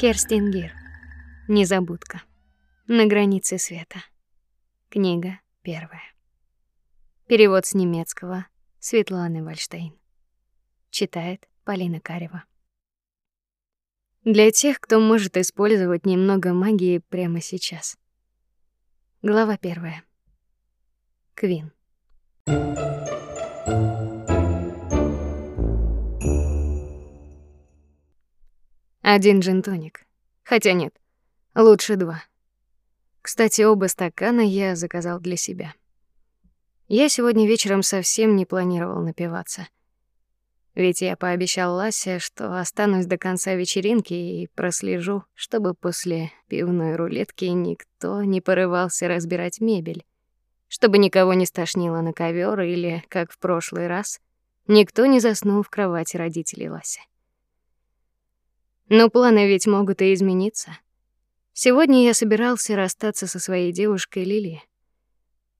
Керстин Незабудка. На границе света. Книга первая. Перевод с немецкого Светланы Вальштейн. Читает Полина Карева. Для тех, кто может использовать немного магии прямо сейчас. Глава первая. Квин. Один джин-тоник. Хотя нет, лучше два. Кстати, оба стакана я заказал для себя. Я сегодня вечером совсем не планировал напиваться. Ведь я пообещал Ласе, что останусь до конца вечеринки и прослежу, чтобы после пивной рулетки никто не порывался разбирать мебель, чтобы никого не стошнило на ковер или, как в прошлый раз, никто не заснул в кровати родителей Ласи. Но планы ведь могут и измениться. Сегодня я собирался расстаться со своей девушкой Лили.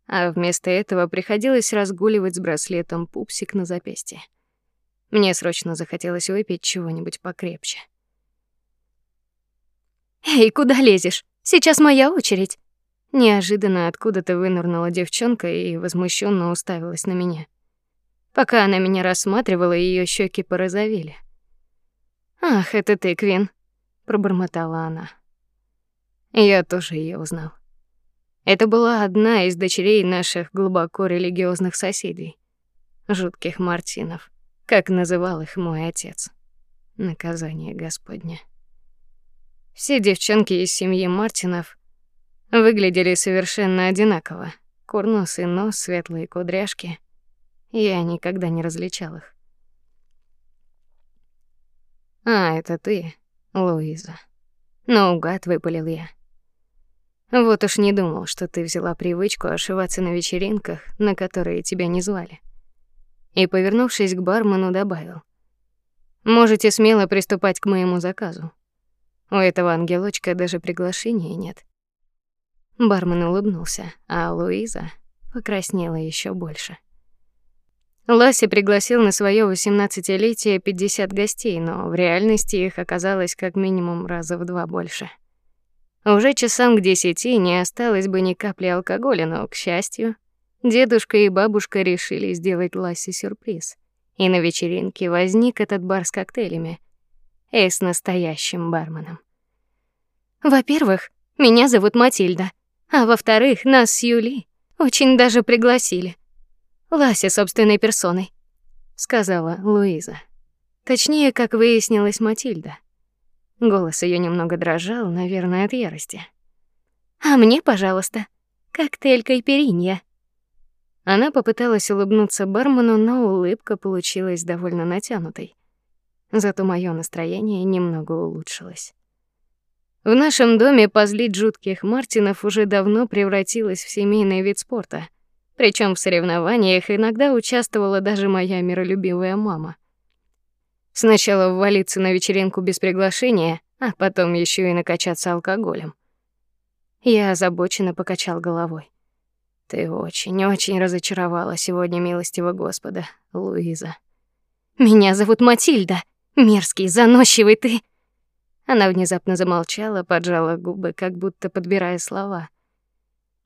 А вместо этого приходилось разгуливать с браслетом пупсик на запястье. Мне срочно захотелось выпить чего-нибудь покрепче. Эй, куда лезешь? Сейчас моя очередь. Неожиданно откуда-то вынырнула девчонка и возмущенно уставилась на меня. Пока она меня рассматривала, ее щеки порозовели. Ах, это ты, Квин, пробормотала она. Я тоже ее узнал. Это была одна из дочерей наших глубоко религиозных соседей, жутких мартинов, как называл их мой отец. Наказание Господне. Все девчонки из семьи Мартинов выглядели совершенно одинаково. Курносый нос, светлые кудряшки. Я никогда не различал их. А, это ты, Луиза. Наугад выпалил я. Вот уж не думал, что ты взяла привычку ошиваться на вечеринках, на которые тебя не звали. И, повернувшись к бармену, добавил: Можете смело приступать к моему заказу. У этого ангелочка даже приглашения нет. Бармен улыбнулся, а Луиза покраснела еще больше. Ласси пригласил на свое восемнадцатилетие 50 гостей, но в реальности их оказалось как минимум раза в два больше. Уже часам к десяти не осталось бы ни капли алкоголя, но, к счастью, дедушка и бабушка решили сделать Лассе сюрприз. И на вечеринке возник этот бар с коктейлями и с настоящим барменом. Во-первых, меня зовут Матильда, а во-вторых, нас с Юли очень даже пригласили. Лася собственной персоной, сказала Луиза. Точнее, как выяснилось, Матильда. Голос ее немного дрожал, наверное, от ярости. А мне, пожалуйста, коктейль кайперинья. Она попыталась улыбнуться бармену, но улыбка получилась довольно натянутой. Зато мое настроение немного улучшилось. В нашем доме позлить жутких мартинов уже давно превратилось в семейный вид спорта. Причем в соревнованиях иногда участвовала даже моя миролюбивая мама. Сначала ввалиться на вечеринку без приглашения, а потом еще и накачаться алкоголем. Я озабоченно покачал головой. Ты очень-очень разочаровала сегодня милостивого Господа, Луиза. Меня зовут Матильда. Мерзкий, заносчивый ты. Она внезапно замолчала, поджала губы, как будто подбирая слова.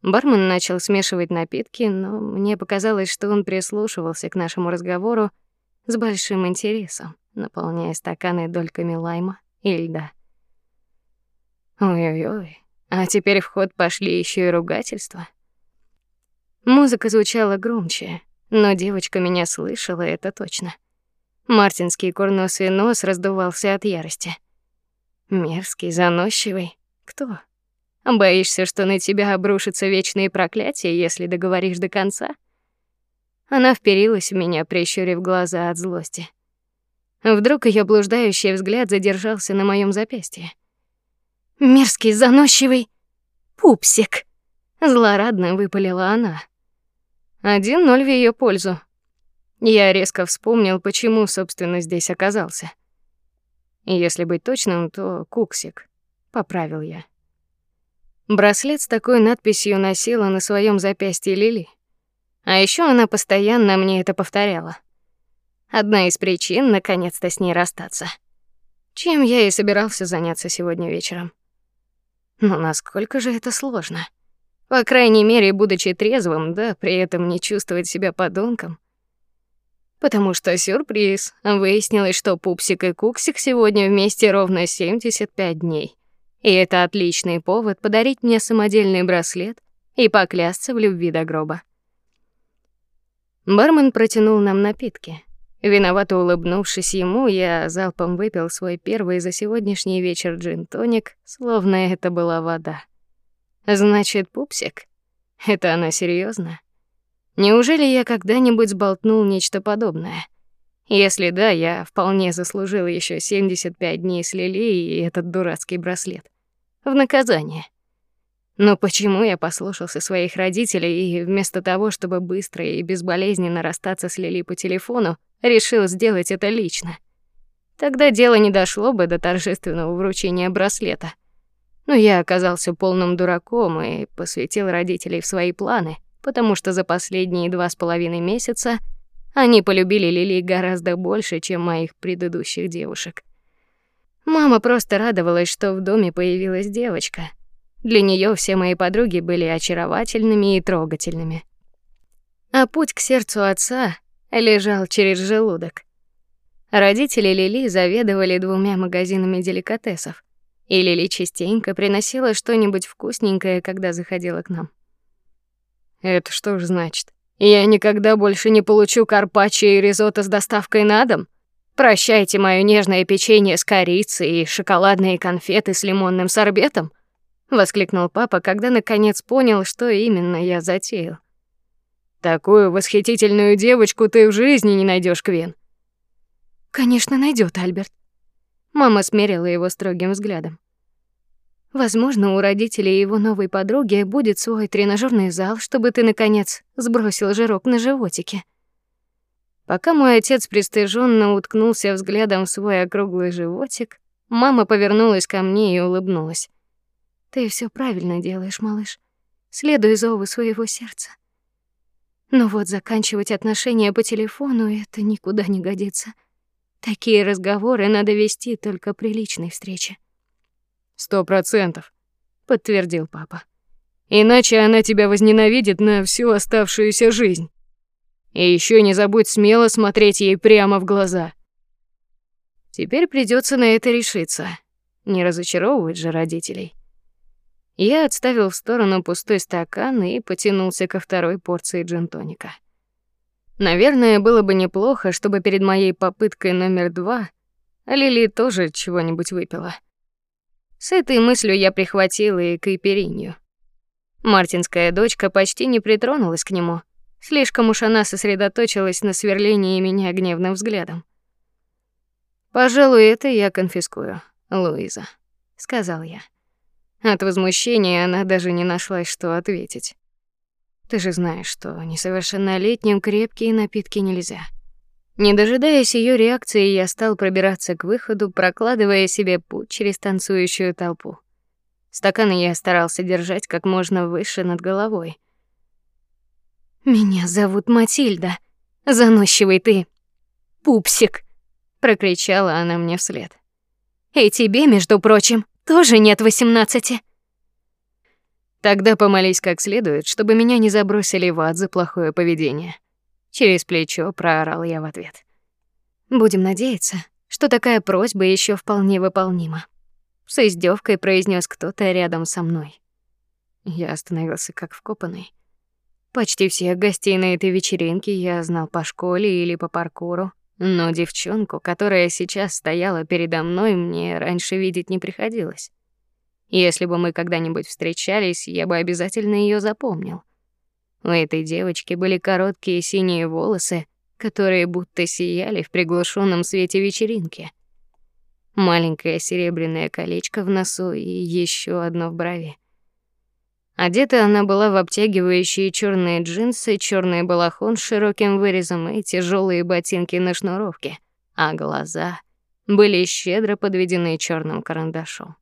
Бармен начал смешивать напитки, но мне показалось, что он прислушивался к нашему разговору с большим интересом наполняя стаканы дольками лайма и льда. Ой-ой-ой, а теперь в ход пошли еще и ругательства. Музыка звучала громче, но девочка меня слышала, это точно. Мартинский курносый нос раздувался от ярости. Мерзкий, заносчивый. Кто? Боишься, что на тебя обрушатся вечные проклятия, если договоришь до конца? Она вперилась в меня, прищурив глаза от злости. Вдруг ее блуждающий взгляд задержался на моем запястье. Мерзкий, заносчивый пупсик, злорадно выпалила она. Один ноль в ее пользу. Я резко вспомнил, почему, собственно, здесь оказался. Если быть точным, то куксик, поправил я. Браслет с такой надписью носила на своем запястье Лили. А еще она постоянно мне это повторяла. Одна из причин наконец-то с ней расстаться. чем я и собирался заняться сегодня вечером. Но насколько же это сложно? По крайней мере, будучи трезвым, да при этом не чувствовать себя подонком. Потому что сюрприз. Выяснилось, что Пупсик и Куксик сегодня вместе ровно 75 дней. И это отличный повод подарить мне самодельный браслет и поклясться в любви до гроба. Бармен протянул нам напитки. Виновато улыбнувшись ему, я залпом выпил свой первый за сегодняшний вечер джин-тоник, словно это была вода. Значит, пупсик? Это она серьезно? Неужели я когда-нибудь сболтнул нечто подобное? Если да, я вполне заслужил еще 75 дней с Лили и этот дурацкий браслет. В наказание. Но почему я послушался своих родителей и вместо того, чтобы быстро и безболезненно расстаться с Лили по телефону, решил сделать это лично? Тогда дело не дошло бы до торжественного вручения браслета. Но я оказался полным дураком и посвятил родителей в свои планы, потому что за последние два с половиной месяца они полюбили Лили гораздо больше, чем моих предыдущих девушек. Мама просто радовалась, что в доме появилась девочка — для нее все мои подруги были очаровательными и трогательными. А путь к сердцу отца лежал через желудок. Родители Лили заведовали двумя магазинами деликатесов, и Лили частенько приносила что-нибудь вкусненькое, когда заходила к нам. Это что ж значит? Я никогда больше не получу карпаччо и ризотто с доставкой на дом? Прощайте моё нежное печенье с корицей и шоколадные конфеты с лимонным сорбетом воскликнул папа, когда наконец понял, что именно я затеял. Такую восхитительную девочку ты в жизни не найдешь, Квин. Конечно, найдет, Альберт. Мама смерила его строгим взглядом. Возможно, у родителей его новой подруги будет свой тренажерный зал, чтобы ты наконец сбросил жирок на животике. Пока мой отец пристыженно уткнулся взглядом в свой округлый животик, мама повернулась ко мне и улыбнулась. Ты все правильно делаешь, малыш. Следуй зову своего сердца. Но вот заканчивать отношения по телефону это никуда не годится. Такие разговоры надо вести только при личной встрече. Сто процентов, подтвердил папа. Иначе она тебя возненавидит на всю оставшуюся жизнь. И еще не забудь смело смотреть ей прямо в глаза. Теперь придется на это решиться. Не разочаровывать же родителей. Я отставил в сторону пустой стакан и потянулся ко второй порции джин-тоника. Наверное, было бы неплохо, чтобы перед моей попыткой номер два Лили тоже чего-нибудь выпила. С этой мыслью я прихватил и кайперинью. Мартинская дочка почти не притронулась к нему. Слишком уж она сосредоточилась на сверлении меня гневным взглядом. Пожалуй, это я конфискую, Луиза, сказал я. От возмущения она даже не нашла, что ответить. Ты же знаешь, что несовершеннолетним крепкие напитки нельзя. Не дожидаясь ее реакции, я стал пробираться к выходу, прокладывая себе путь через танцующую толпу. Стаканы я старался держать как можно выше над головой. Меня зовут Матильда. Заносчивый ты. Пупсик, прокричала она мне вслед. И тебе, между прочим, тоже нет восемнадцати. Тогда помолись как следует, чтобы меня не забросили в ад за плохое поведение. Через плечо проорал я в ответ. Будем надеяться, что такая просьба еще вполне выполнима. С издевкой произнес кто-то рядом со мной. Я остановился как вкопанный. Почти всех гостей на этой вечеринке я знал по школе или по паркуру. Но девчонку, которая сейчас стояла передо мной, мне раньше видеть не приходилось. Если бы мы когда-нибудь встречались, я бы обязательно ее запомнил. У этой девочки были короткие синие волосы, которые будто сияли в приглушенном свете вечеринки. Маленькое серебряное колечко в носу и еще одно в брови. Одета она была в обтягивающие черные джинсы, черный балахон с широким вырезом и тяжелые ботинки на шнуровке, а глаза были щедро подведены черным карандашом.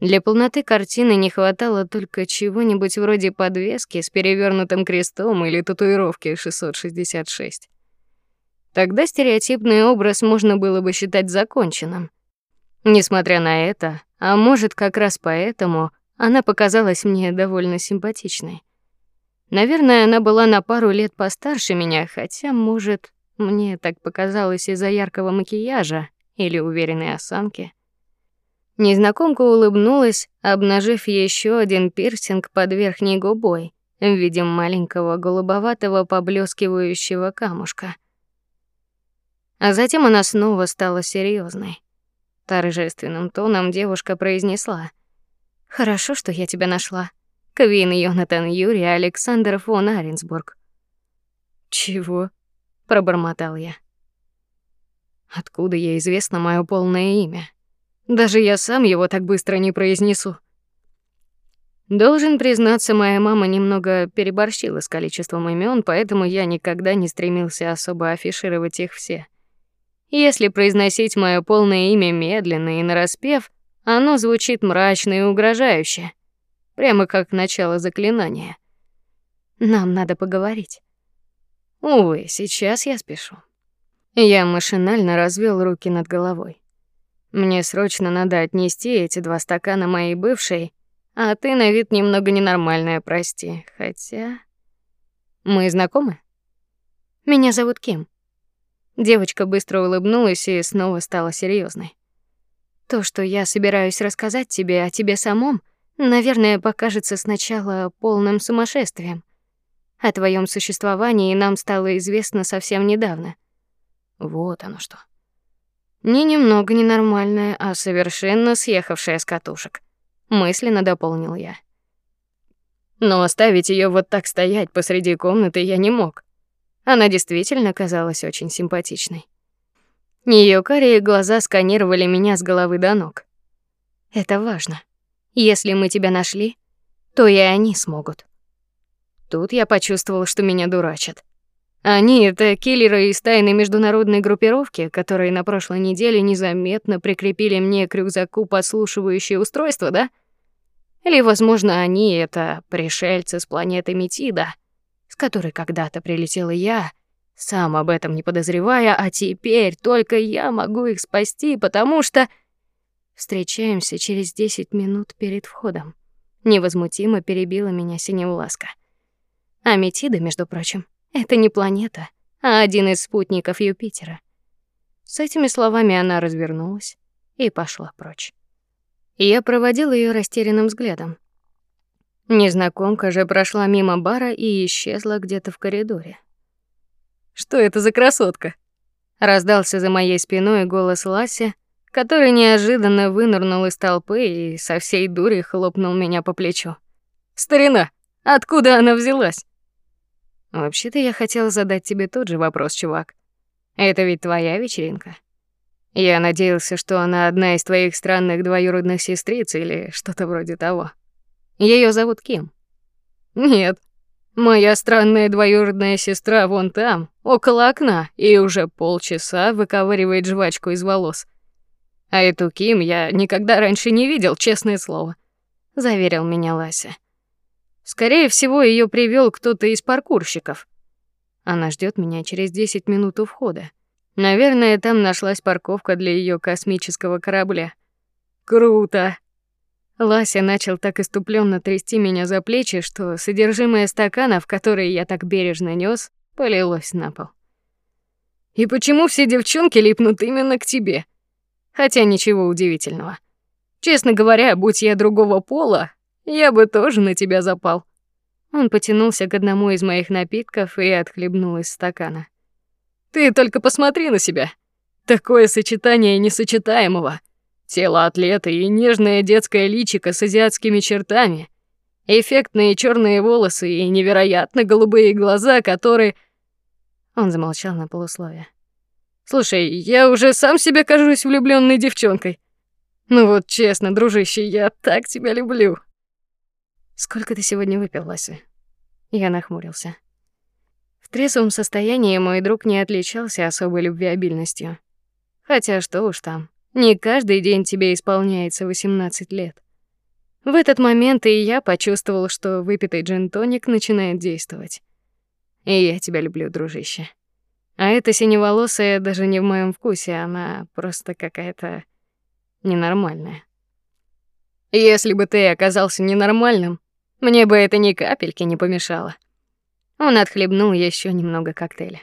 Для полноты картины не хватало только чего-нибудь вроде подвески с перевернутым крестом или татуировки 666. Тогда стереотипный образ можно было бы считать законченным. Несмотря на это, а может, как раз поэтому она показалась мне довольно симпатичной. Наверное, она была на пару лет постарше меня, хотя, может, мне так показалось из-за яркого макияжа или уверенной осанки. Незнакомка улыбнулась, обнажив еще один пирсинг под верхней губой в виде маленького голубоватого поблескивающего камушка. А затем она снова стала серьезной. Торжественным тоном девушка произнесла: "Хорошо, что я тебя нашла. Квин Йонатан Юрий Александр фон Аренсбург". "Чего?" пробормотал я. Откуда ей известно мое полное имя? Даже я сам его так быстро не произнесу. Должен признаться, моя мама немного переборщила с количеством имен, поэтому я никогда не стремился особо афишировать их все. Если произносить мое полное имя медленно и нараспев, оно звучит мрачно и угрожающе, прямо как начало заклинания. Нам надо поговорить. Увы, сейчас я спешу. Я машинально развел руки над головой. Мне срочно надо отнести эти два стакана моей бывшей, а ты на вид немного ненормальная, прости. Хотя мы знакомы? Меня зовут Ким. Девочка быстро улыбнулась и снова стала серьезной. То, что я собираюсь рассказать тебе о тебе самом, наверное, покажется сначала полным сумасшествием. О твоем существовании нам стало известно совсем недавно. Вот оно что. Не немного ненормальная, а совершенно съехавшая с катушек. Мысленно дополнил я. Но оставить ее вот так стоять посреди комнаты я не мог. Она действительно казалась очень симпатичной. Ее карие глаза сканировали меня с головы до ног. Это важно. Если мы тебя нашли, то и они смогут. Тут я почувствовал, что меня дурачат. Они это киллеры из тайной международной группировки, которые на прошлой неделе незаметно прикрепили мне к рюкзаку подслушивающее устройство, да? Или, возможно, они это пришельцы с планеты Метида с которой когда-то прилетела я, сам об этом не подозревая, а теперь только я могу их спасти, потому что встречаемся через десять минут перед входом. Невозмутимо перебила меня Синевласка. Аметида, между прочим, это не планета, а один из спутников Юпитера. С этими словами она развернулась и пошла прочь. Я проводил ее растерянным взглядом. Незнакомка же прошла мимо бара и исчезла где-то в коридоре. Что это за красотка? Раздался за моей спиной голос Ласи, который неожиданно вынырнул из толпы и со всей дури хлопнул меня по плечу. Старина, откуда она взялась? Вообще-то я хотел задать тебе тот же вопрос, чувак. Это ведь твоя вечеринка. Я надеялся, что она одна из твоих странных двоюродных сестриц или что-то вроде того. Ее зовут Ким. Нет. Моя странная двоюродная сестра вон там, около окна, и уже полчаса выковыривает жвачку из волос. А эту Ким я никогда раньше не видел, честное слово, заверил меня Лася. Скорее всего, ее привел кто-то из паркурщиков. Она ждет меня через 10 минут у входа. Наверное, там нашлась парковка для ее космического корабля. Круто. Лася начал так иступленно трясти меня за плечи, что содержимое стакана, в который я так бережно нёс, полилось на пол. И почему все девчонки липнут именно к тебе? Хотя ничего удивительного. Честно говоря, будь я другого пола, я бы тоже на тебя запал. Он потянулся к одному из моих напитков и отхлебнул из стакана. Ты только посмотри на себя. Такое сочетание несочетаемого. Тело атлета и нежное детское личико с азиатскими чертами, эффектные черные волосы и невероятно голубые глаза, которые Он замолчал на полусловие. Слушай, я уже сам себе кажусь влюбленной девчонкой. Ну вот честно, дружище, я так тебя люблю. Сколько ты сегодня выпил, Лася? Я нахмурился. В трезвом состоянии мой друг не отличался особой любвеобильностью. Хотя что уж там. Не каждый день тебе исполняется 18 лет. В этот момент и я почувствовал, что выпитый джин-тоник начинает действовать. И я тебя люблю, дружище. А эта синеволосая даже не в моем вкусе, она просто какая-то ненормальная. Если бы ты оказался ненормальным, мне бы это ни капельки не помешало. Он отхлебнул еще немного коктейля.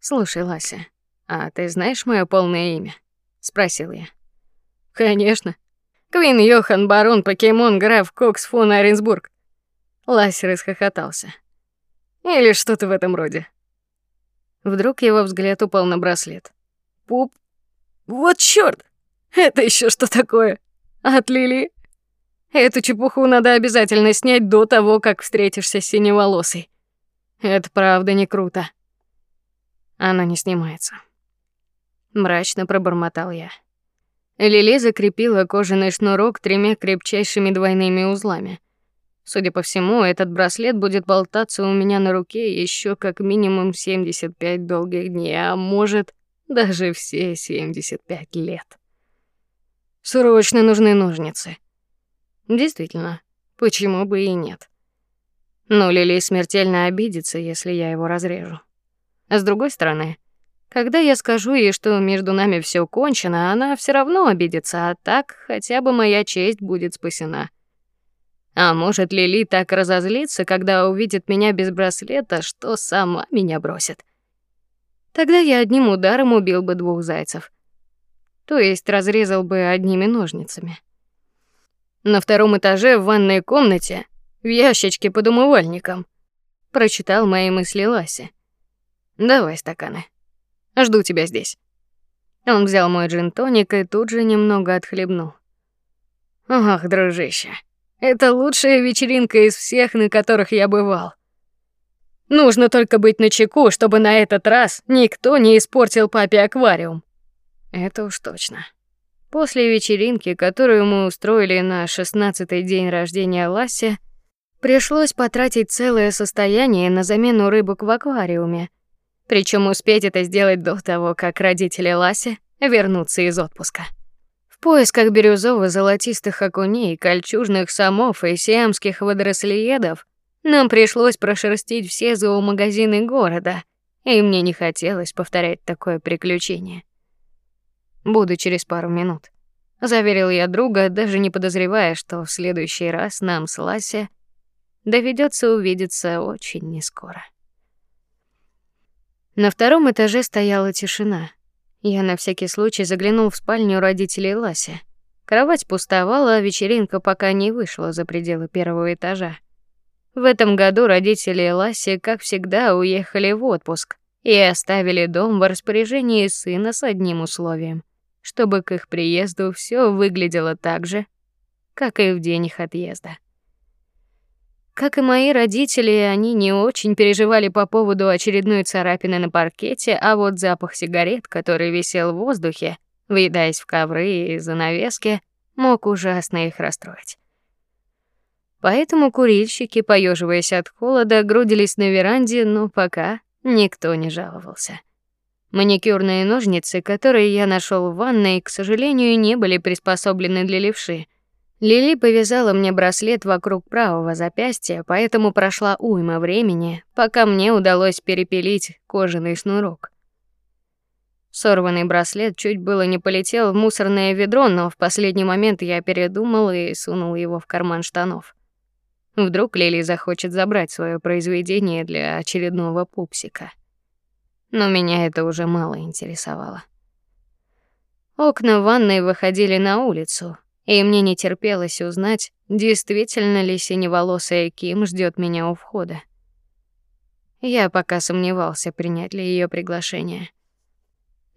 Слушай, Лася, а ты знаешь мое полное имя? Спросил я. Конечно. Квин Йохан барон покемон граф Кокс фон Оренсбург. Лася расхохотался. Или что-то в этом роде. Вдруг его взгляд упал на браслет. Пуп. Вот чёрт. Это еще что такое? От Лили? Эту чепуху надо обязательно снять до того, как встретишься с синеволосой. Это правда не круто. Она не снимается. Мрачно пробормотал я. Лили закрепила кожаный шнурок тремя крепчайшими двойными узлами. Судя по всему, этот браслет будет болтаться у меня на руке еще как минимум 75 долгих дней, а может, даже все 75 лет. Срочно нужны ножницы. Действительно, почему бы и нет? Но Лили смертельно обидится, если я его разрежу. А с другой стороны, когда я скажу ей, что между нами все кончено, она все равно обидится, а так хотя бы моя честь будет спасена. А может, Лили так разозлится, когда увидит меня без браслета, что сама меня бросит. Тогда я одним ударом убил бы двух зайцев. То есть разрезал бы одними ножницами. На втором этаже в ванной комнате, в ящичке под умывальником, прочитал мои мысли Лася. Давай стаканы. Жду тебя здесь. Он взял мой джин-тоник и тут же немного отхлебнул. Ах, дружище, это лучшая вечеринка из всех, на которых я бывал. Нужно только быть начеку, чтобы на этот раз никто не испортил папе аквариум. Это уж точно. После вечеринки, которую мы устроили на шестнадцатый день рождения Ласси, пришлось потратить целое состояние на замену рыбок в аквариуме. Причем успеть это сделать до того, как родители Ласи вернутся из отпуска. В поисках бирюзово-золотистых окуней, кольчужных самов и сиамских водорослеедов нам пришлось прошерстить все зоомагазины города, и мне не хотелось повторять такое приключение. Буду через пару минут, заверил я друга, даже не подозревая, что в следующий раз нам с Ласи доведется увидеться очень нескоро. На втором этаже стояла тишина. Я на всякий случай заглянул в спальню родителей Ласи. Кровать пустовала, а вечеринка пока не вышла за пределы первого этажа. В этом году родители Ласи, как всегда, уехали в отпуск и оставили дом в распоряжении сына с одним условием, чтобы к их приезду все выглядело так же, как и в день их отъезда. Как и мои родители, они не очень переживали по поводу очередной царапины на паркете, а вот запах сигарет, который висел в воздухе, въедаясь в ковры и занавески, мог ужасно их расстроить. Поэтому курильщики, поеживаясь от холода, грудились на веранде, но пока никто не жаловался. Маникюрные ножницы, которые я нашел в ванной, к сожалению, не были приспособлены для левши. Лили повязала мне браслет вокруг правого запястья, поэтому прошла уйма времени, пока мне удалось перепилить кожаный шнурок. Сорванный браслет чуть было не полетел в мусорное ведро, но в последний момент я передумал и сунул его в карман штанов. Вдруг Лили захочет забрать свое произведение для очередного пупсика. Но меня это уже мало интересовало. Окна ванной выходили на улицу, и мне не терпелось узнать, действительно ли синеволосая Ким ждет меня у входа. Я пока сомневался, принять ли ее приглашение.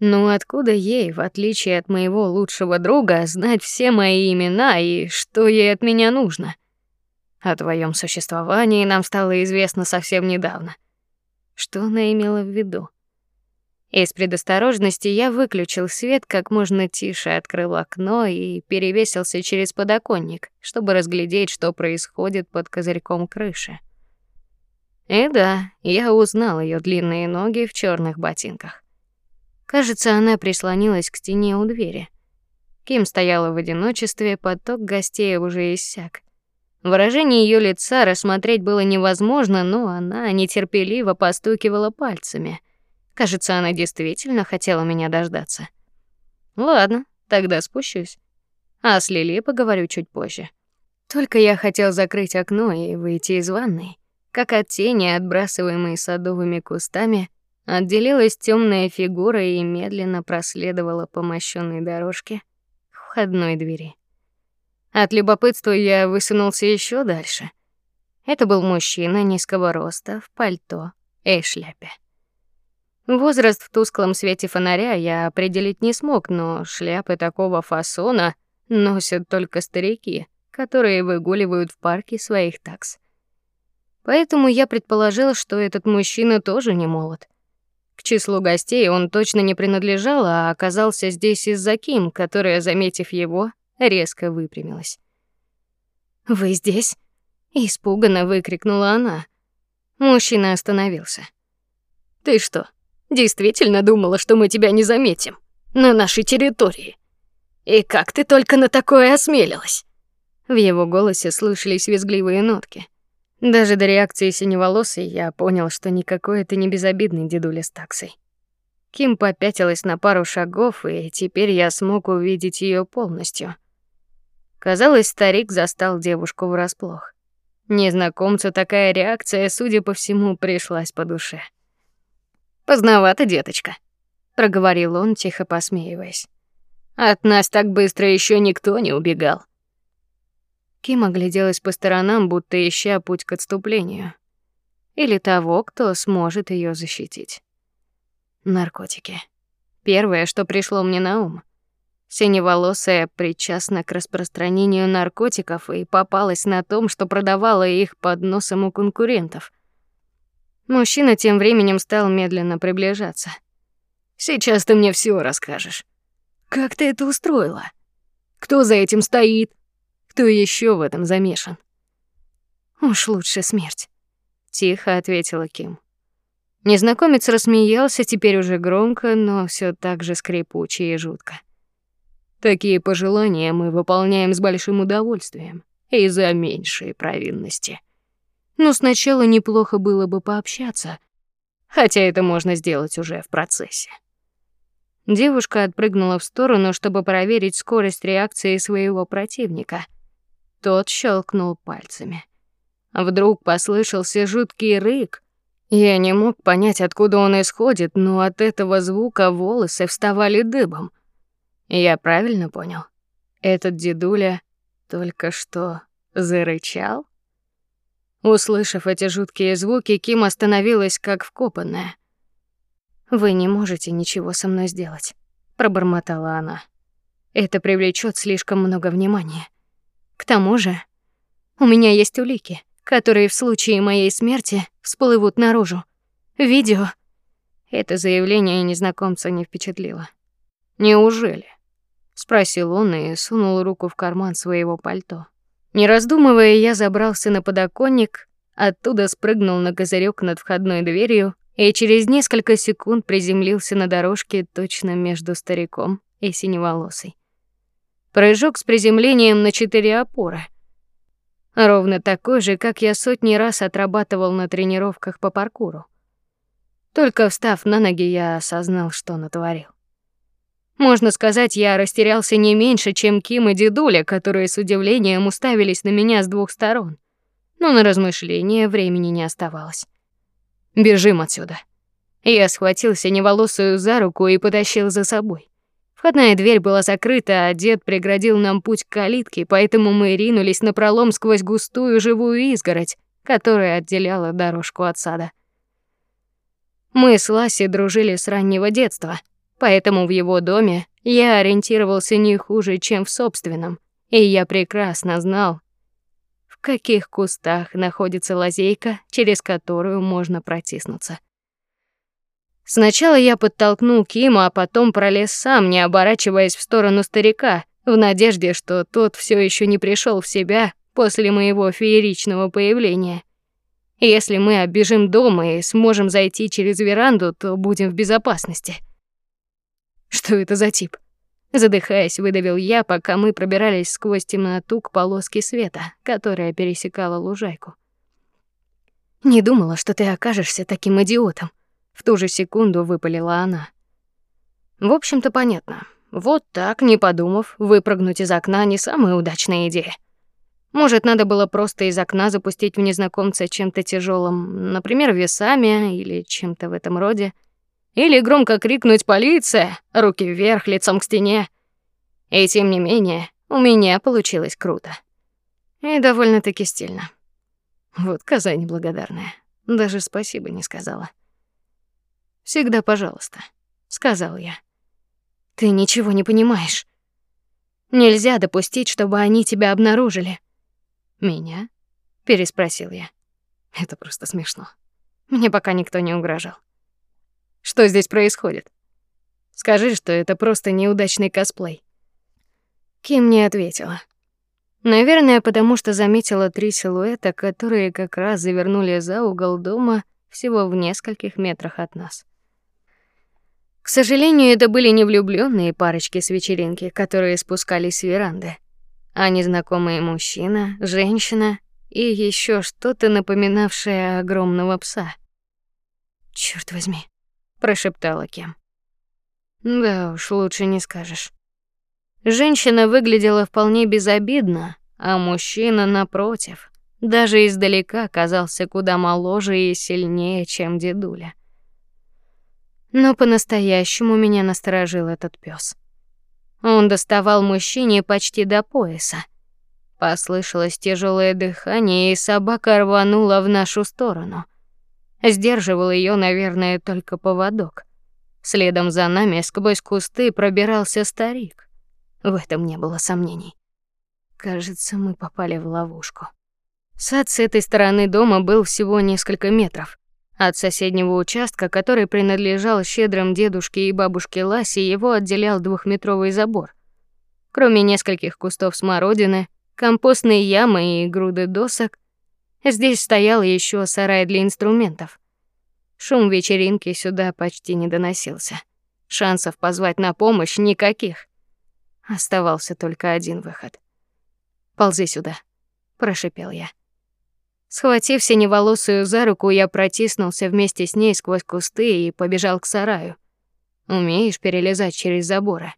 Ну откуда ей, в отличие от моего лучшего друга, знать все мои имена и что ей от меня нужно? О твоем существовании нам стало известно совсем недавно. Что она имела в виду? Из предосторожности я выключил свет, как можно тише открыл окно и перевесился через подоконник, чтобы разглядеть, что происходит под козырьком крыши. И да, я узнал ее длинные ноги в черных ботинках. Кажется, она прислонилась к стене у двери. Ким стояла в одиночестве, поток гостей уже иссяк. Выражение ее лица рассмотреть было невозможно, но она нетерпеливо постукивала пальцами — Кажется, она действительно хотела меня дождаться. Ладно, тогда спущусь. А с Лили поговорю чуть позже. Только я хотел закрыть окно и выйти из ванной, как от тени, отбрасываемой садовыми кустами, отделилась темная фигура и медленно проследовала по мощённой дорожке к входной двери. От любопытства я высунулся еще дальше. Это был мужчина низкого роста, в пальто и шляпе. Возраст в тусклом свете фонаря я определить не смог, но шляпы такого фасона носят только старики, которые выгуливают в парке своих такс. Поэтому я предположил, что этот мужчина тоже не молод. К числу гостей он точно не принадлежал, а оказался здесь из-за Ким, которая, заметив его, резко выпрямилась. "Вы здесь?" испуганно выкрикнула она. Мужчина остановился. "Ты что, действительно думала, что мы тебя не заметим на нашей территории? И как ты только на такое осмелилась?" В его голосе слышались визгливые нотки. Даже до реакции синеволосой я понял, что никакой это не безобидный дедуля с таксой. Ким попятилась на пару шагов, и теперь я смог увидеть ее полностью. Казалось, старик застал девушку врасплох. Незнакомцу такая реакция, судя по всему, пришлась по душе. Поздновато, деточка, проговорил он, тихо посмеиваясь. От нас так быстро еще никто не убегал. Ким огляделась по сторонам, будто ища путь к отступлению или того, кто сможет ее защитить. Наркотики. Первое, что пришло мне на ум. Синеволосая причастна к распространению наркотиков и попалась на том, что продавала их под носом у конкурентов. Мужчина тем временем стал медленно приближаться. Сейчас ты мне все расскажешь. Как ты это устроила? Кто за этим стоит? Кто еще в этом замешан? Уж лучше смерть, тихо ответила Ким. Незнакомец рассмеялся теперь уже громко, но все так же скрипуче и жутко. Такие пожелания мы выполняем с большим удовольствием и за меньшие провинности. Но сначала неплохо было бы пообщаться, хотя это можно сделать уже в процессе. Девушка отпрыгнула в сторону, чтобы проверить скорость реакции своего противника — тот щелкнул пальцами. Вдруг послышался жуткий рык. Я не мог понять, откуда он исходит, но от этого звука волосы вставали дыбом. Я правильно понял? Этот дедуля только что зарычал? Услышав эти жуткие звуки, Ким остановилась как вкопанная. Вы не можете ничего со мной сделать, пробормотала она. Это привлечет слишком много внимания. К тому же, у меня есть улики, которые в случае моей смерти всплывут наружу. Видео. Это заявление незнакомца не впечатлило. Неужели? спросил он и сунул руку в карман своего пальто. Не раздумывая, я забрался на подоконник, оттуда спрыгнул на козырек над входной дверью и через несколько секунд приземлился на дорожке точно между стариком и синеволосой. Прыжок с приземлением на четыре опоры. Ровно такой же, как я сотни раз отрабатывал на тренировках по паркуру. Только встав на ноги, я осознал, что натворил. Можно сказать, я растерялся не меньше, чем Ким и Дедуля, которые с удивлением уставились на меня с двух сторон. Но на размышления времени не оставалось. Бежим отсюда. Я схватил синеволосую за руку и потащил за собой. Входная дверь была закрыта, а дед преградил нам путь к калитке, поэтому мы ринулись на пролом сквозь густую живую изгородь, которая отделяла дорожку от сада. Мы с Ласи дружили с раннего детства, поэтому в его доме я ориентировался не хуже, чем в собственном, и я прекрасно знал, в каких кустах находится лазейка, через которую можно протиснуться. Сначала я подтолкнул Кима, а потом пролез сам, не оборачиваясь в сторону старика, в надежде, что тот все еще не пришел в себя после моего фееричного появления. Если мы оббежим дом и сможем зайти через веранду, то будем в безопасности. Что это за тип? Задыхаясь, выдавил я, пока мы пробирались сквозь темноту к полоске света, которая пересекала лужайку. Не думала, что ты окажешься таким идиотом В ту же секунду выпалила она. В общем-то, понятно. Вот так, не подумав, выпрыгнуть из окна не самая удачная идея. Может, надо было просто из окна запустить в незнакомца чем-то тяжелым, например, весами или чем-то в этом роде, или громко крикнуть: "Полиция!" руки вверх, лицом к стене. И тем не менее, у меня получилось круто. И довольно-таки стильно. Вот коза неблагодарная. Даже спасибо не сказала. Всегда, пожалуйста, сказал я. Ты ничего не понимаешь. Нельзя допустить, чтобы они тебя обнаружили. Меня? переспросил я. Это просто смешно. Мне пока никто не угрожал. Что здесь происходит? Скажи, что это просто неудачный косплей. Ким не ответила. Наверное, потому что заметила три силуэта, которые как раз завернули за угол дома всего в нескольких метрах от нас. К сожалению, это были не влюблённые парочки с вечеринки, которые спускались с веранды а незнакомый мужчина, женщина и еще что-то напоминавшее огромного пса. Черт возьми, прошептала Кем. Да уж, лучше не скажешь. Женщина выглядела вполне безобидно, а мужчина напротив, даже издалека казался куда моложе и сильнее, чем дедуля. Но по-настоящему меня насторожил этот пес. Он доставал мужчине почти до пояса. Послышалось тяжелое дыхание, и собака рванула в нашу сторону. Сдерживал ее, наверное, только поводок. Следом за нами сквозь кусты пробирался старик. В этом не было сомнений. Кажется, мы попали в ловушку. Сад с этой стороны дома был всего несколько метров. От соседнего участка, который принадлежал щедрым дедушке и бабушке Ласе, его отделял двухметровый забор. Кроме нескольких кустов смородины, компостной ямы и груды досок, здесь стоял еще сарай для инструментов. Шум вечеринки сюда почти не доносился. Шансов позвать на помощь никаких. Оставался только один выход. "Ползи сюда", прошипел я. Схватив синеволосую за руку, я протиснулся вместе с ней сквозь кусты и побежал к сараю. Умеешь перелезать через заборы?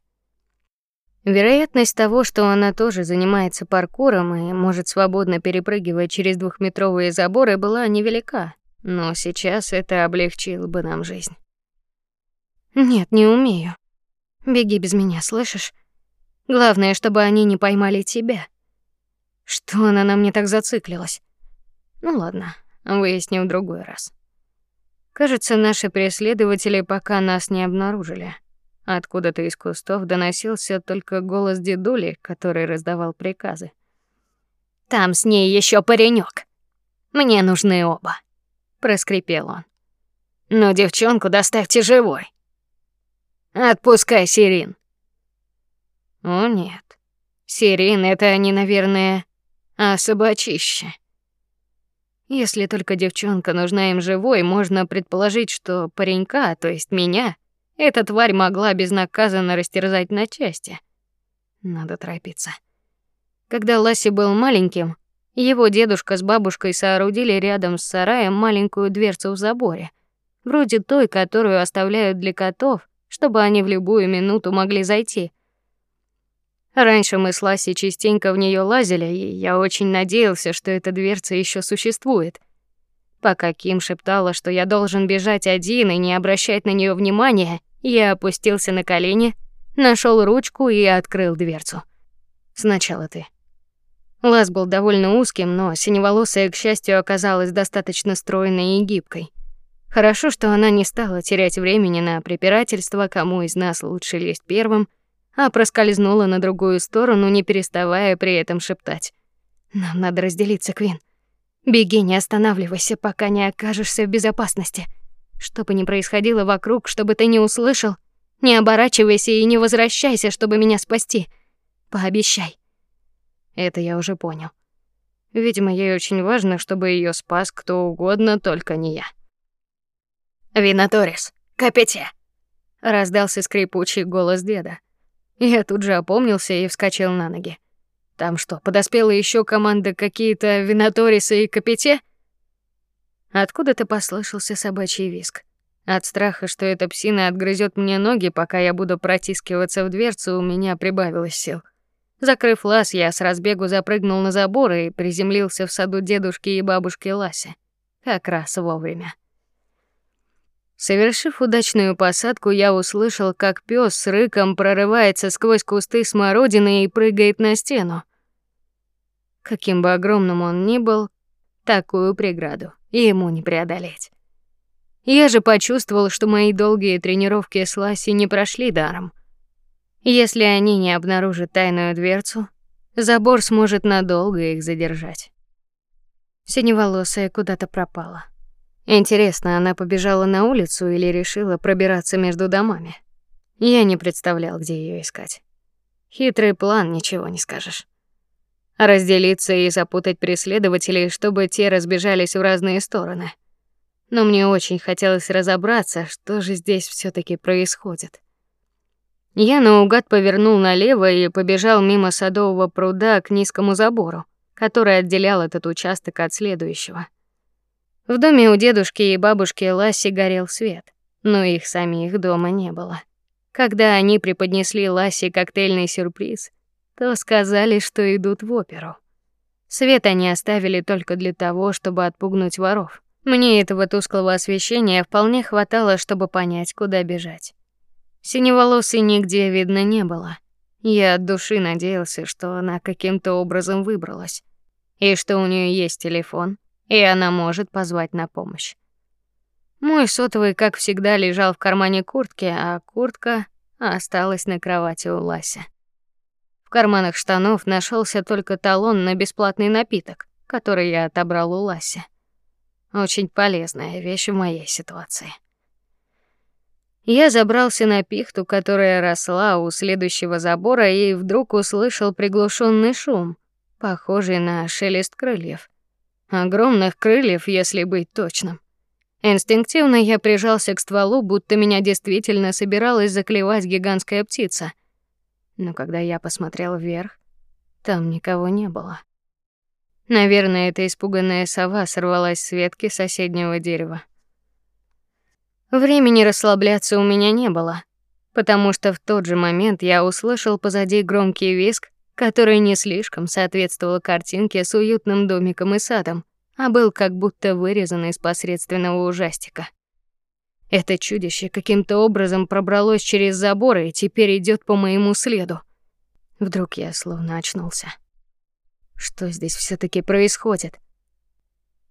Вероятность того, что она тоже занимается паркуром и может свободно перепрыгивать через двухметровые заборы, была невелика, но сейчас это облегчило бы нам жизнь. Нет, не умею. Беги без меня, слышишь? Главное, чтобы они не поймали тебя. Что она на мне так зациклилась? Ну ладно, выясним в другой раз. Кажется, наши преследователи пока нас не обнаружили. Откуда-то из кустов доносился только голос дедули, который раздавал приказы. Там с ней еще паренек. Мне нужны оба, проскрипел он. Но девчонку доставьте живой. Отпускай Сирин. О нет. Сирин это они, наверное, а собачище. Если только девчонка нужна им живой, можно предположить, что паренька, то есть меня, эта тварь могла безнаказанно растерзать на части. Надо торопиться. Когда Ласси был маленьким, его дедушка с бабушкой соорудили рядом с сараем маленькую дверцу в заборе, вроде той, которую оставляют для котов, чтобы они в любую минуту могли зайти. Раньше мы с Ласей частенько в нее лазили, и я очень надеялся, что эта дверца еще существует. Пока Ким шептала, что я должен бежать один и не обращать на нее внимания, я опустился на колени, нашел ручку и открыл дверцу. Сначала ты. Лаз был довольно узким, но синеволосая, к счастью, оказалась достаточно стройной и гибкой. Хорошо, что она не стала терять времени на препирательство, кому из нас лучше лезть первым — а проскользнула на другую сторону, не переставая при этом шептать: "Нам надо разделиться, Квин. Беги, не останавливайся, пока не окажешься в безопасности. Что бы ни происходило вокруг, чтобы ты не услышал, не оборачивайся и не возвращайся, чтобы меня спасти. Пообещай". Это я уже понял. Видимо, ей очень важно, чтобы ее спас кто угодно, только не я. Винаторис, капите. Раздался скрипучий голос деда. Я тут же опомнился и вскочил на ноги. Там что, подоспела еще команда какие-то Винаторисы и Капите? Откуда-то послышался собачий визг. От страха, что эта псина отгрызет мне ноги, пока я буду протискиваться в дверцу, у меня прибавилось сил. Закрыв лаз, я с разбегу запрыгнул на забор и приземлился в саду дедушки и бабушки Ласи. Как раз вовремя. Совершив удачную посадку, я услышал, как пес с рыком прорывается сквозь кусты смородины и прыгает на стену. Каким бы огромным он ни был, такую преграду ему не преодолеть. Я же почувствовал, что мои долгие тренировки с Ласи не прошли даром. Если они не обнаружат тайную дверцу, забор сможет надолго их задержать. Синеволосая куда-то пропала. Интересно, она побежала на улицу или решила пробираться между домами? Я не представлял, где ее искать. Хитрый план, ничего не скажешь. Разделиться и запутать преследователей, чтобы те разбежались в разные стороны но мне очень хотелось разобраться, что же здесь все таки происходит. Я наугад повернул налево и побежал мимо садового пруда к низкому забору, который отделял этот участок от следующего. В доме у дедушки и бабушки Ласи горел свет, но их самих дома не было. Когда они преподнесли Ласе коктейльный сюрприз, то сказали, что идут в оперу. Свет они оставили только для того, чтобы отпугнуть воров. Мне этого тусклого освещения вполне хватало, чтобы понять, куда бежать. Синеволосой нигде видно не было. Я от души надеялся, что она каким-то образом выбралась, и что у нее есть телефон, и она может позвать на помощь. Мой сотовый, как всегда, лежал в кармане куртки, а куртка осталась на кровати у Ласи. Карманах штанов нашелся только талон на бесплатный напиток, который я отобрал у Ласи. Очень полезная вещь в моей ситуации. Я забрался на пихту, которая росла у следующего забора, и вдруг услышал приглушенный шум, похожий на шелест крыльев. Огромных крыльев, если быть точным. Инстинктивно я прижался к стволу, будто меня действительно собиралась заклевать гигантская птица. Но когда я посмотрел вверх, там никого не было. Наверное, эта испуганная сова сорвалась с ветки соседнего дерева. Времени расслабляться у меня не было, потому что в тот же момент я услышал позади громкий визг, который не слишком соответствовал картинке с уютным домиком и садом, а был как будто вырезан из посредственного ужастика. Это чудище каким-то образом пробралось через забор и теперь идет по моему следу. Вдруг я словно очнулся. Что здесь все таки происходит?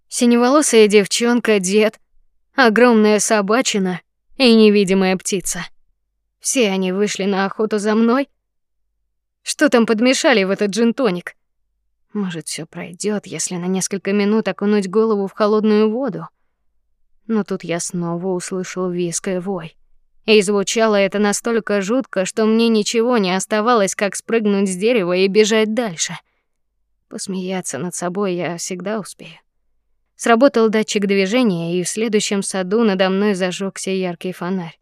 Синеволосая девчонка, дед, огромная собачина и невидимая птица. Все они вышли на охоту за мной. Что там подмешали в этот джин-тоник? Может, все пройдет, если на несколько минут окунуть голову в холодную воду. Но тут я снова услышал визг вой. И звучало это настолько жутко, что мне ничего не оставалось, как спрыгнуть с дерева и бежать дальше. — Посмеяться над собой я всегда успею. Сработал датчик движения, и в следующем саду надо мной зажегся яркий фонарь.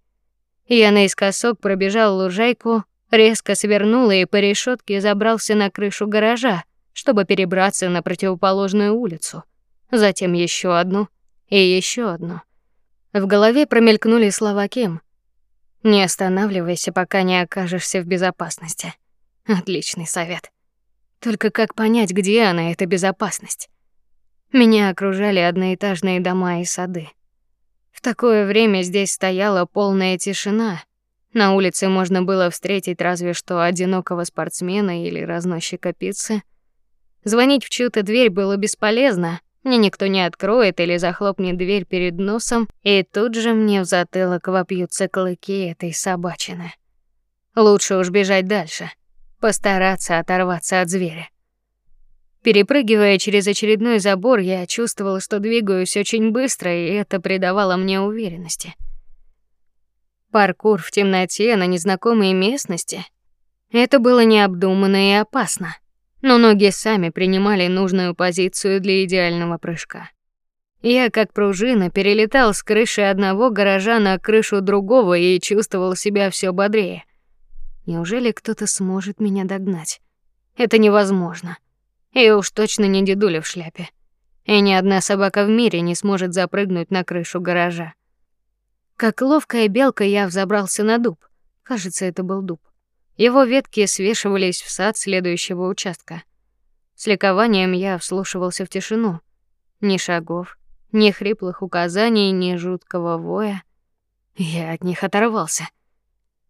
Я наискосок пробежал лужайку, резко свернул и по решетке забрался на крышу гаража, чтобы перебраться на противоположную улицу. Затем еще одну и еще одну. В голове промелькнули слова Ким. Не останавливайся, пока не окажешься в безопасности. Отличный совет. Только как понять, где она эта безопасность? Меня окружали одноэтажные дома и сады. В такое время здесь стояла полная тишина. На улице можно было встретить разве что одинокого спортсмена или разносчика пиццы. Звонить в чью-то дверь было бесполезно. Мне никто не откроет или захлопнет дверь перед носом, и тут же мне в затылок вопьются клыки этой собачины. Лучше уж бежать дальше постараться оторваться от зверя. Перепрыгивая через очередной забор, я чувствовала, что двигаюсь очень быстро, и это придавало мне уверенности. Паркур в темноте на незнакомой местности это было необдуманно и опасно. Но ноги сами принимали нужную позицию для идеального прыжка. Я, как пружина, перелетал с крыши одного гаража на крышу другого и чувствовал себя все бодрее. Неужели кто-то сможет меня догнать? Это невозможно. И уж точно не дедуля в шляпе. И ни одна собака в мире не сможет запрыгнуть на крышу гаража. Как ловкая белка я взобрался на дуб. Кажется, это был дуб. Его ветки свешивались в сад следующего участка. С ликованием я вслушивался в тишину. Ни шагов, ни хриплых указаний, ни жуткого воя. Я от них оторвался.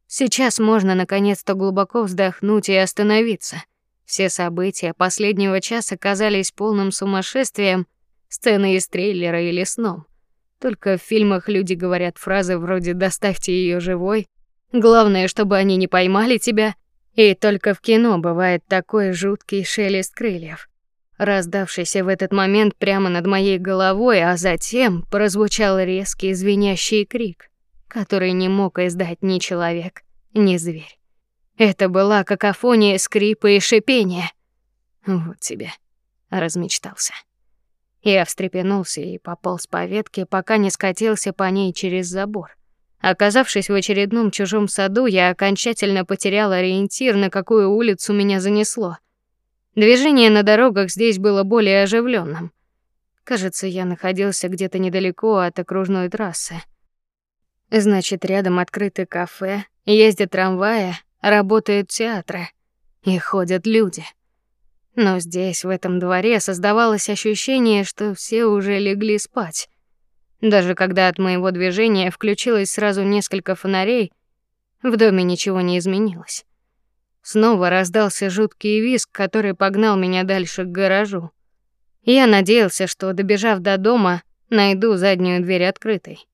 Сейчас можно наконец-то глубоко вздохнуть и остановиться. Все события последнего часа казались полным сумасшествием, сцены из трейлера или сном. Только в фильмах люди говорят фразы вроде «доставьте ее живой», «главное, чтобы они не поймали тебя», и только в кино бывает такой жуткий шелест крыльев раздавшийся в этот момент прямо над моей головой, а затем прозвучал резкий звенящий крик, который не мог издать ни человек, ни зверь. Это была какофония скрипа и шипения. Вот тебе, размечтался. Я встрепенулся и пополз по ветке, пока не скатился по ней через забор. Оказавшись в очередном чужом саду, я окончательно потерял ориентир, на какую улицу меня занесло — Движение на дорогах здесь было более оживленным. Кажется, я находился где-то недалеко от окружной трассы. Значит, рядом открыты кафе, ездят трамваи, работают театры и ходят люди. Но здесь, в этом дворе, создавалось ощущение, что все уже легли спать. Даже когда от моего движения включилось сразу несколько фонарей, в доме ничего не изменилось. Снова раздался жуткий визг, который погнал меня дальше к гаражу. Я надеялся, что добежав до дома, найду заднюю дверь открытой.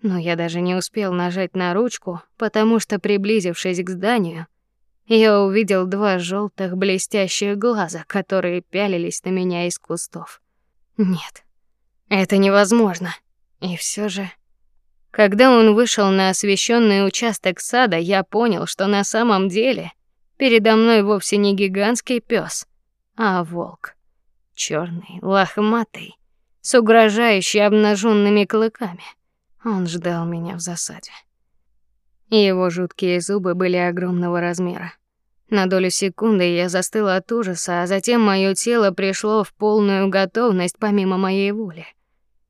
Но я даже не успел нажать на ручку, потому что приблизившись к зданию, я увидел два желтых блестящих глаза, которые пялились на меня из кустов. Нет. Это невозможно. И все же когда он вышел на освещенный участок сада, я понял, что на самом деле Передо мной вовсе не гигантский пес, а волк. черный, лохматый, с угрожающе обнаженными клыками. Он ждал меня в засаде. Его жуткие зубы были огромного размера. На долю секунды я застыла от ужаса, а затем мое тело пришло в полную готовность помимо моей воли.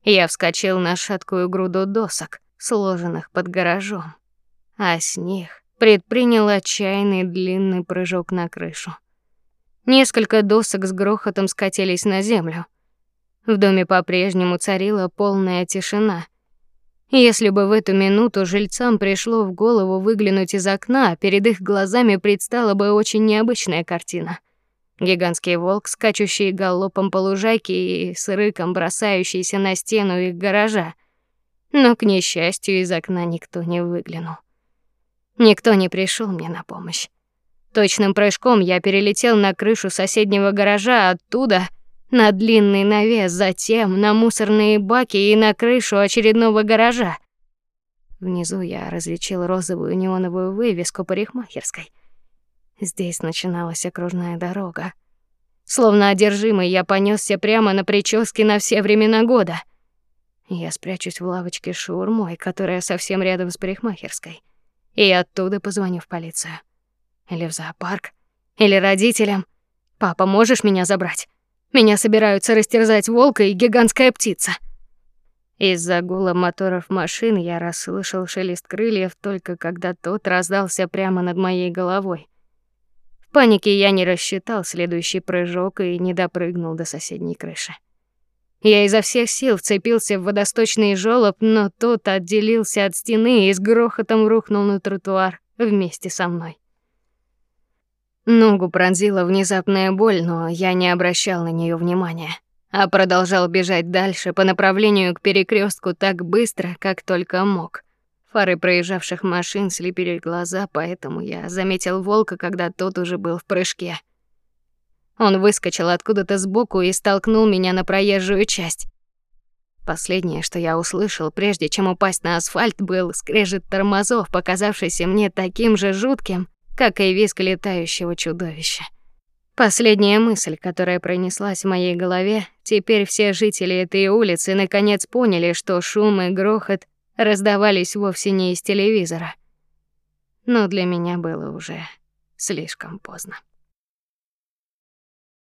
Я вскочил на шаткую груду досок, сложенных под гаражом, а с них предпринял отчаянный длинный прыжок на крышу. Несколько досок с грохотом скатились на землю. В доме по-прежнему царила полная тишина. Если бы в эту минуту жильцам пришло в голову выглянуть из окна, перед их глазами предстала бы очень необычная картина. Гигантский волк, скачущий галопом по лужайке и с рыком бросающийся на стену их гаража. Но к несчастью из окна никто не выглянул. Никто не пришел мне на помощь. Точным прыжком я перелетел на крышу соседнего гаража, оттуда на длинный навес, затем на мусорные баки и на крышу очередного гаража. Внизу я различил розовую неоновую вывеску парикмахерской. Здесь начиналась окружная дорога. Словно одержимый, я понесся прямо на прически на все времена года. Я спрячусь в лавочке с шаурмой, которая совсем рядом с парикмахерской и оттуда позвоню в полицию. Или в зоопарк, или родителям. Папа, можешь меня забрать? Меня собираются растерзать волк и гигантская птица. Из-за гула моторов машин я расслышал шелест крыльев только когда тот раздался прямо над моей головой. Панике я не рассчитал следующий прыжок и не допрыгнул до соседней крыши. Я изо всех сил вцепился в водосточный жёлоб, но тот отделился от стены и с грохотом рухнул на тротуар вместе со мной. Ногу пронзила внезапная боль, но я не обращал на нее внимания, а продолжал бежать дальше по направлению к перекрестку так быстро, как только мог. Фары проезжавших машин слепили глаза, поэтому я заметил волка, когда тот уже был в прыжке. Он выскочил откуда-то сбоку и столкнул меня на проезжую часть. Последнее, что я услышал, прежде чем упасть на асфальт, был скрежет тормозов, показавшийся мне таким же жутким, как и визг летающего чудовища. Последняя мысль, которая пронеслась в моей голове, теперь все жители этой улицы наконец поняли, что шум и грохот раздавались вовсе не из телевизора. Но для меня было уже слишком поздно.